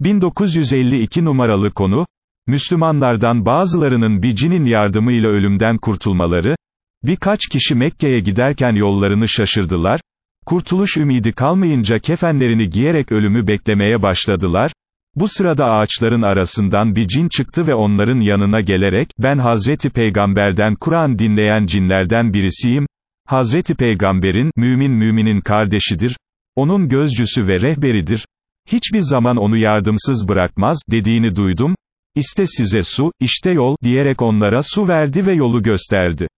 1952 numaralı konu, Müslümanlardan bazılarının bir cinin yardımıyla ölümden kurtulmaları, birkaç kişi Mekke'ye giderken yollarını şaşırdılar, kurtuluş ümidi kalmayınca kefenlerini giyerek ölümü beklemeye başladılar, bu sırada ağaçların arasından bir cin çıktı ve onların yanına gelerek, ben Hazreti Peygamberden Kur'an dinleyen cinlerden birisiyim, Hazreti Peygamberin, mümin müminin kardeşidir, onun gözcüsü ve rehberidir, hiçbir zaman onu yardımsız bırakmaz, dediğini duydum, İşte size su, işte yol, diyerek onlara su verdi ve yolu gösterdi.